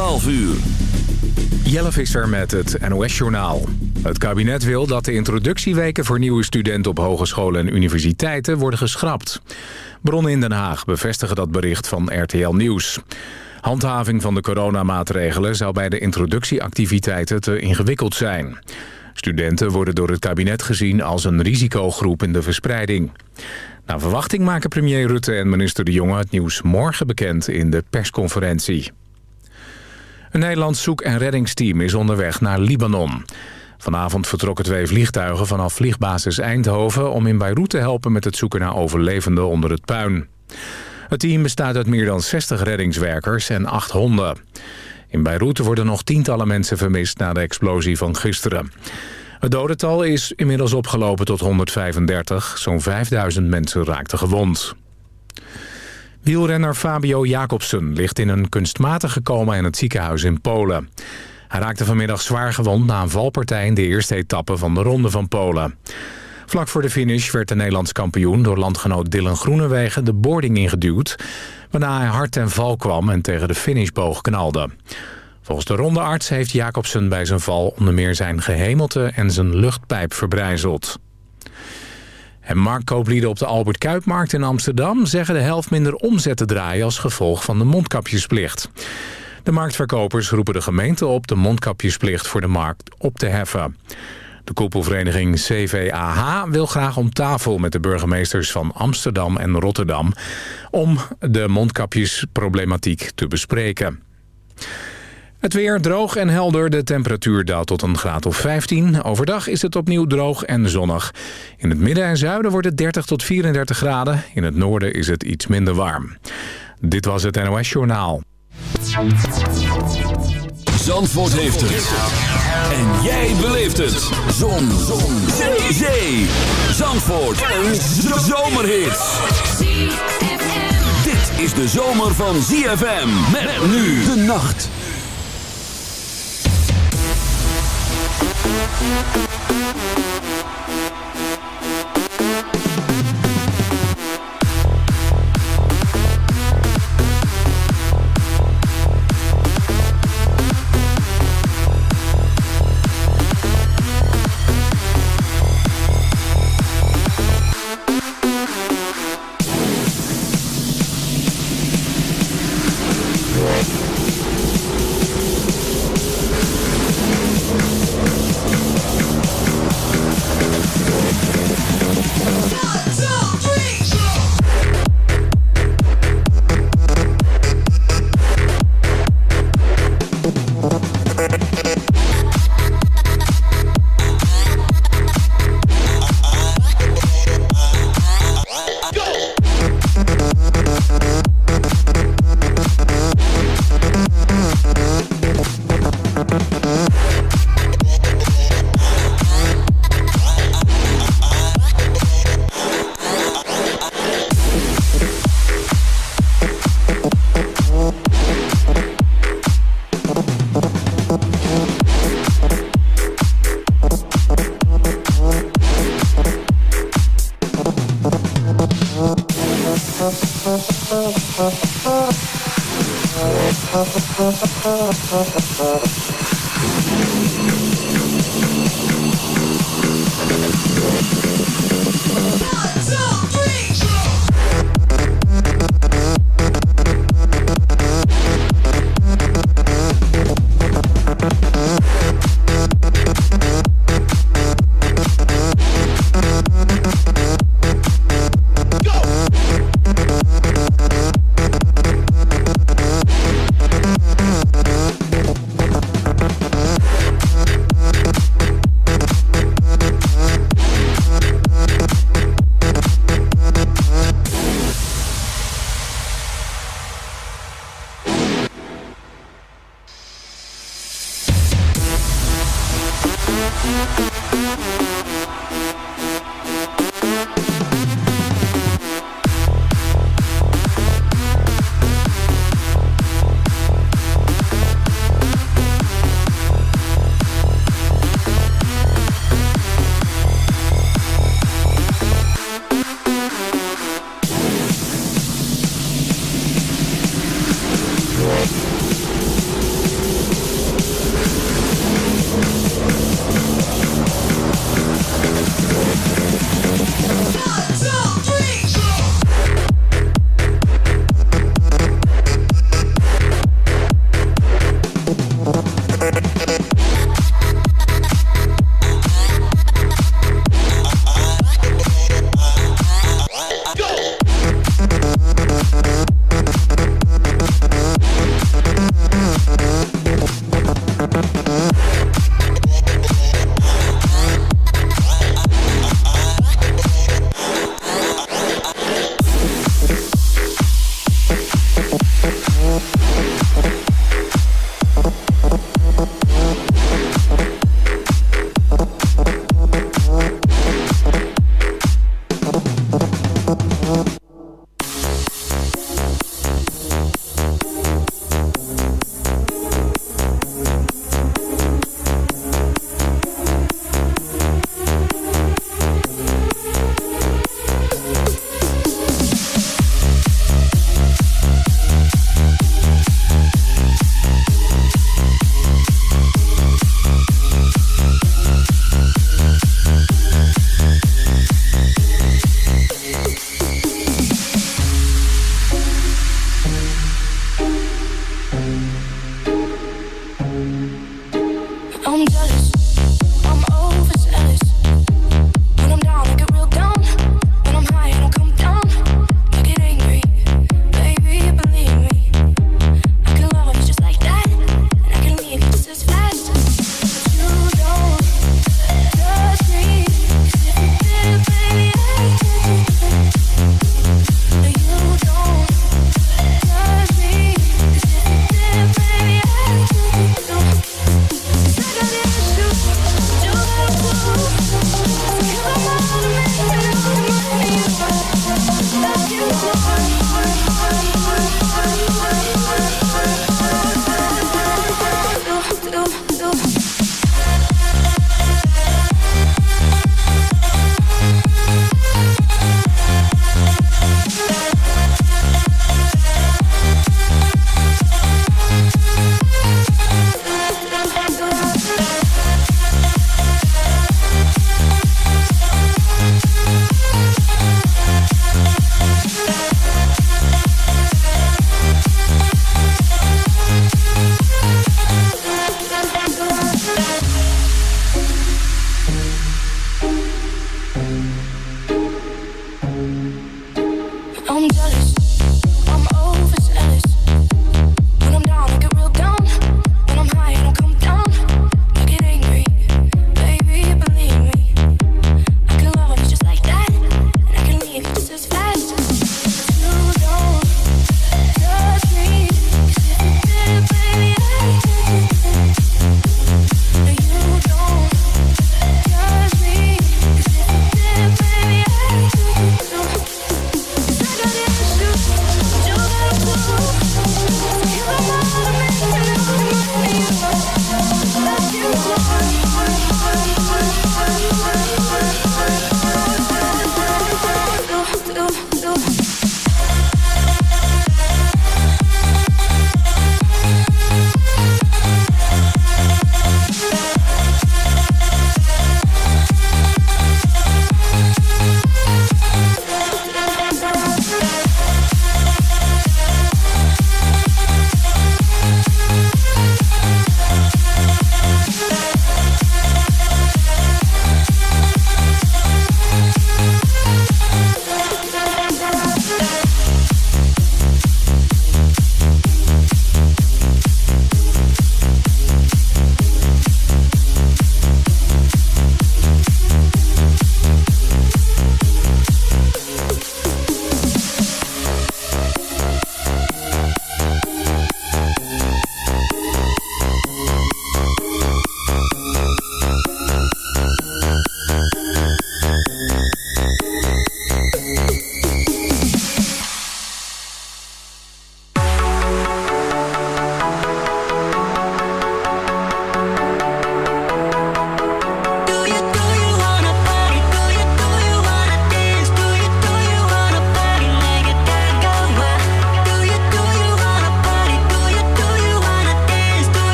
12 uur. Jelle Visser met het NOS-journaal. Het kabinet wil dat de introductieweken voor nieuwe studenten op hogescholen en universiteiten worden geschrapt. Bronnen in Den Haag bevestigen dat bericht van RTL Nieuws. Handhaving van de coronamaatregelen zou bij de introductieactiviteiten te ingewikkeld zijn. Studenten worden door het kabinet gezien als een risicogroep in de verspreiding. Naar verwachting maken premier Rutte en minister De Jonge het nieuws morgen bekend in de persconferentie. Een Nederlands zoek- en reddingsteam is onderweg naar Libanon. Vanavond vertrokken twee vliegtuigen vanaf vliegbasis Eindhoven... om in Beirut te helpen met het zoeken naar overlevenden onder het puin. Het team bestaat uit meer dan 60 reddingswerkers en 8 honden. In Beirut worden nog tientallen mensen vermist na de explosie van gisteren. Het dodental is inmiddels opgelopen tot 135. Zo'n 5000 mensen raakten gewond. Wielrenner Fabio Jacobsen ligt in een kunstmatige coma in het ziekenhuis in Polen. Hij raakte vanmiddag zwaar gewond na een valpartij in de eerste etappe van de Ronde van Polen. Vlak voor de finish werd de Nederlands kampioen door landgenoot Dylan Groenewegen de boarding ingeduwd... waarna hij hard ten val kwam en tegen de finishboog knalde. Volgens de rondearts heeft Jacobsen bij zijn val onder meer zijn gehemelte en zijn luchtpijp verbrijzeld. En marktkooplieden op de Albert Kuipmarkt in Amsterdam zeggen de helft minder omzet te draaien als gevolg van de mondkapjesplicht. De marktverkopers roepen de gemeente op de mondkapjesplicht voor de markt op te heffen. De koepelvereniging CVAH wil graag om tafel met de burgemeesters van Amsterdam en Rotterdam... om de mondkapjesproblematiek te bespreken. Het weer droog en helder. De temperatuur daalt tot een graad of 15. Overdag is het opnieuw droog en zonnig. In het midden en zuiden wordt het 30 tot 34 graden. In het noorden is het iets minder warm. Dit was het NOS Journaal. Zandvoort heeft het. En jij beleeft het. Zon. Zon. Zee. Zee. Zandvoort. Een zomerhit. Dit is de zomer van ZFM. Met nu de nacht. MUZIEK Stop!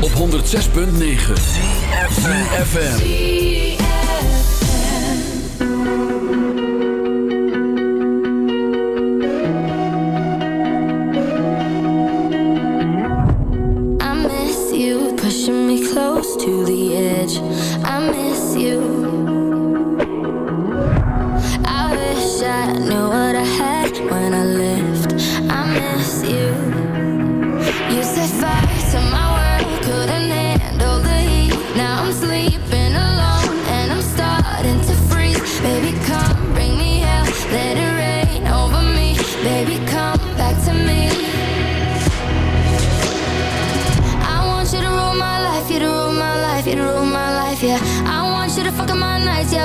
Op 106.9 ZFM.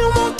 de um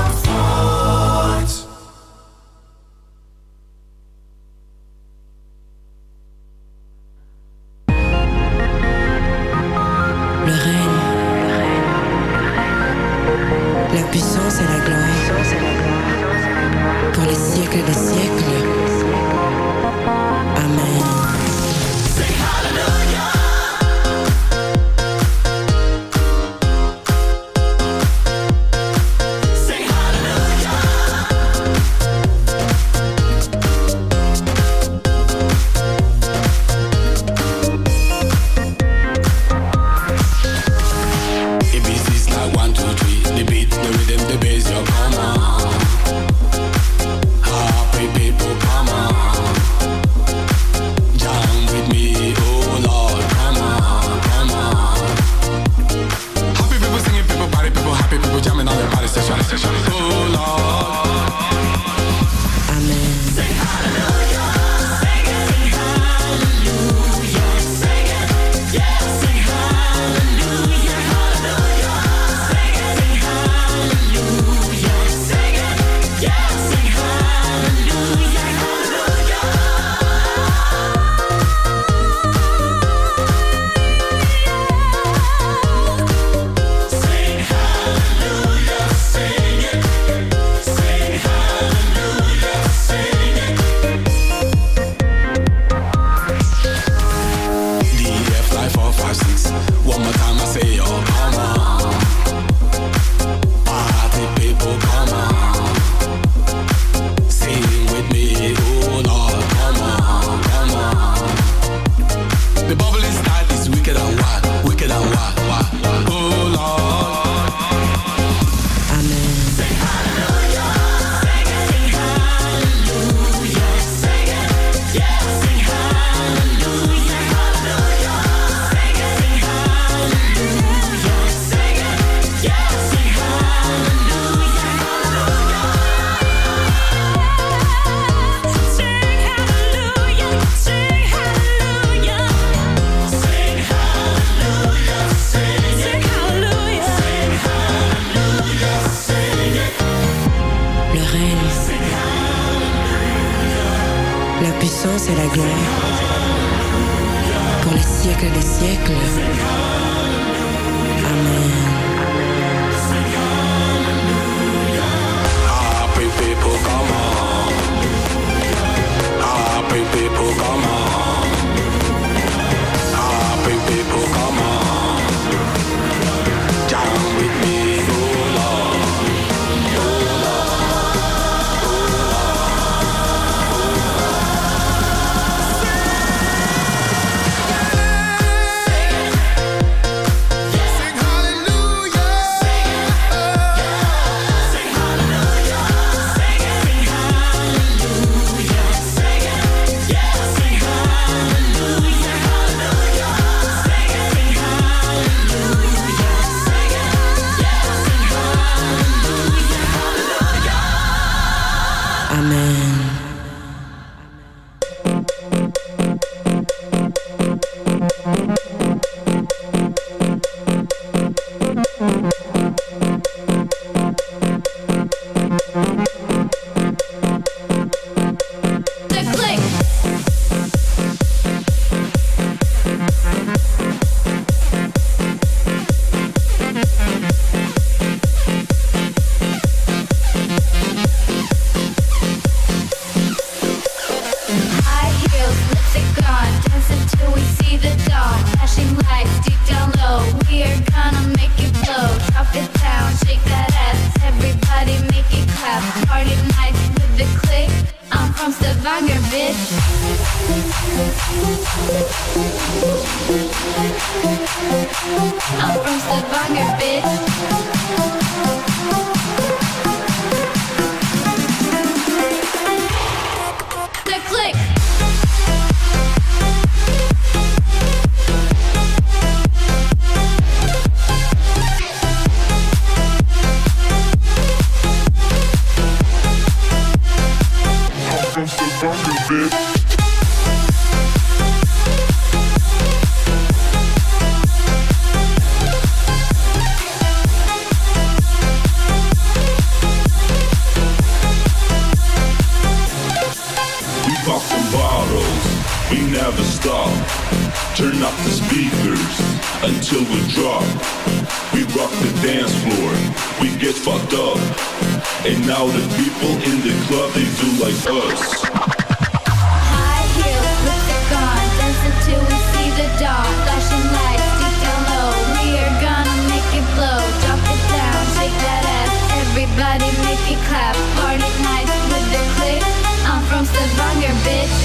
body make me clap. Party nights with the click. I'm from Stavanger, bitch.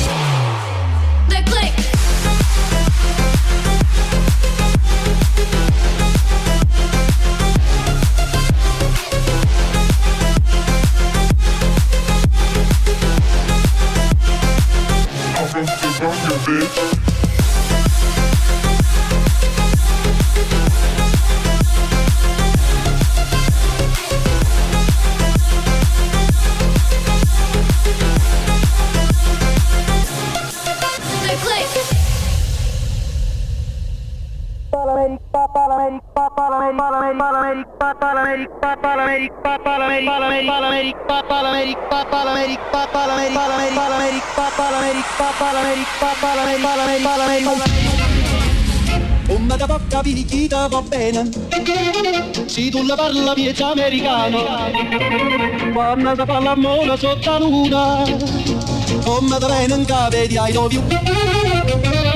The click. I'm from Savannah, bitch. Una capocca picchita va bene, si tu la parla piezza americano, quando ti fa l'amore sotto la luna, come te vengono a vedere ai dovi.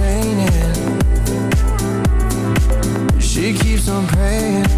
I'm praying.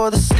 for the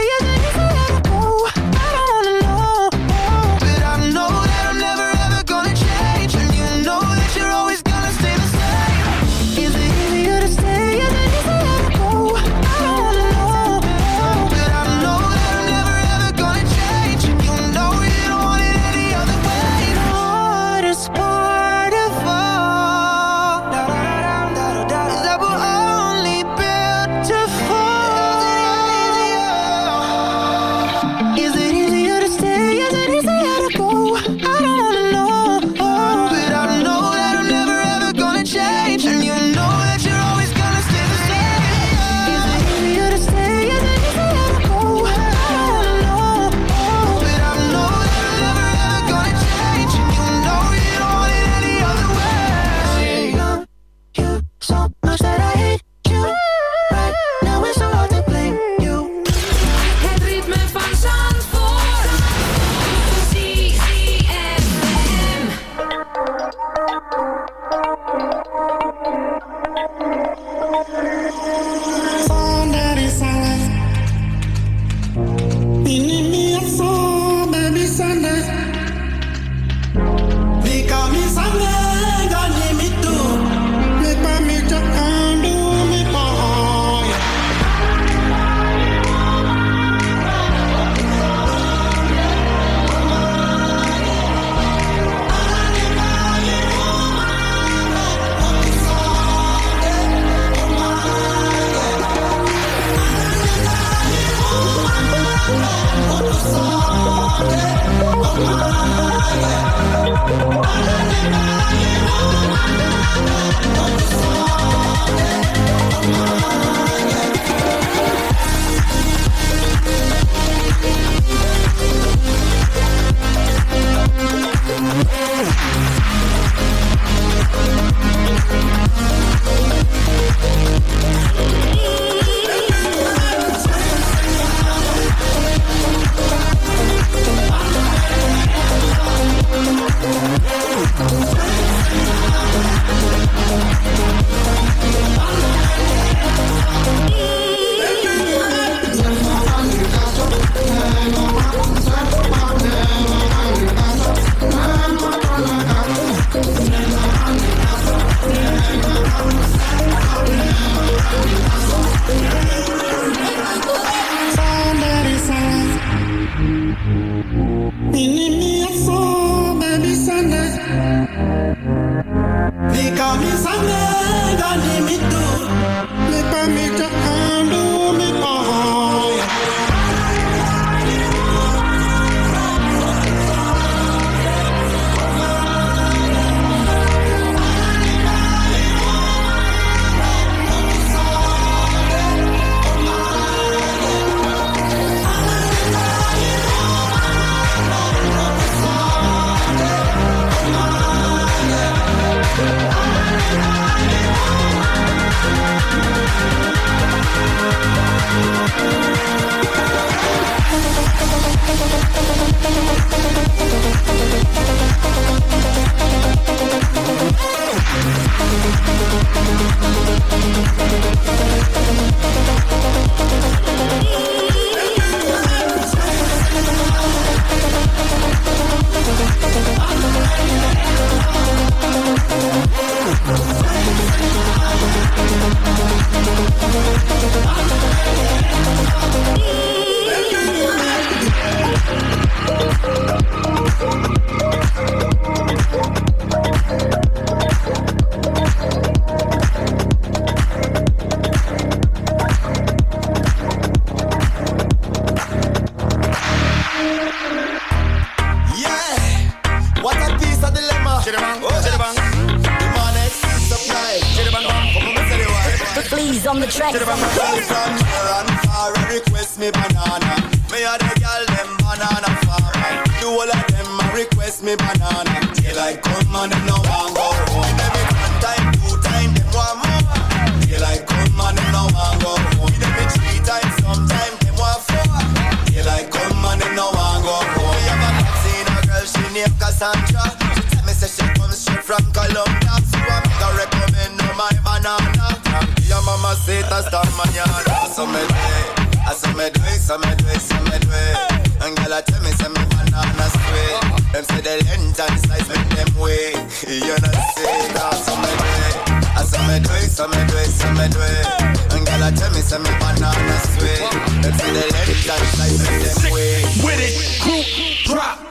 me say me banana sweet. Them say the length and size make them weigh. You know see, now so me do it. I say me do it, so me do it, so me do it. And girl, I tell me say banana sweet. Them say the length and size them weigh. With it, drop.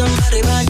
somebody like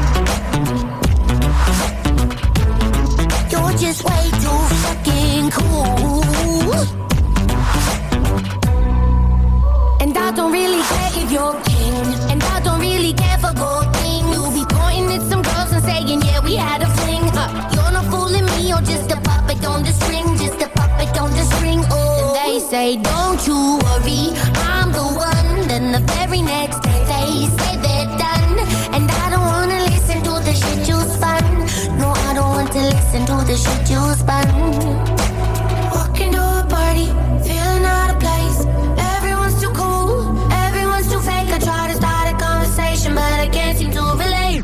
Cool. And I don't really care if you're king. And I don't really care for gold things. You'll be pointing at some girls and saying, yeah, we had a fling. Uh, you're not fooling me, you're just a puppet on the string. Just a puppet on the string. Oh, and they say, don't you worry, I'm the one. Then the very next day they say they're done. And I don't wanna listen to the shit you spun. No, I don't want to listen to the shit you spun.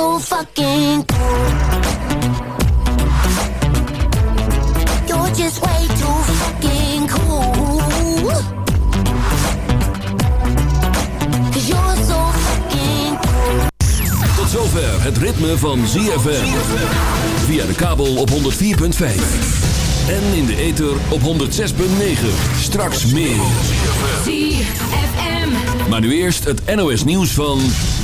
so fucking cool. You're just way too fucking cool. Cause you're so fucking cool. Tot zover het ritme van ZFM. Via de kabel op 104.5. En in de ether op 106.9. Straks meer. ZFM. Maar nu eerst het NOS nieuws van...